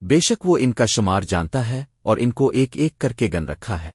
بے شک وہ ان کا شمار جانتا ہے اور ان کو ایک ایک کر کے گن رکھا ہے۔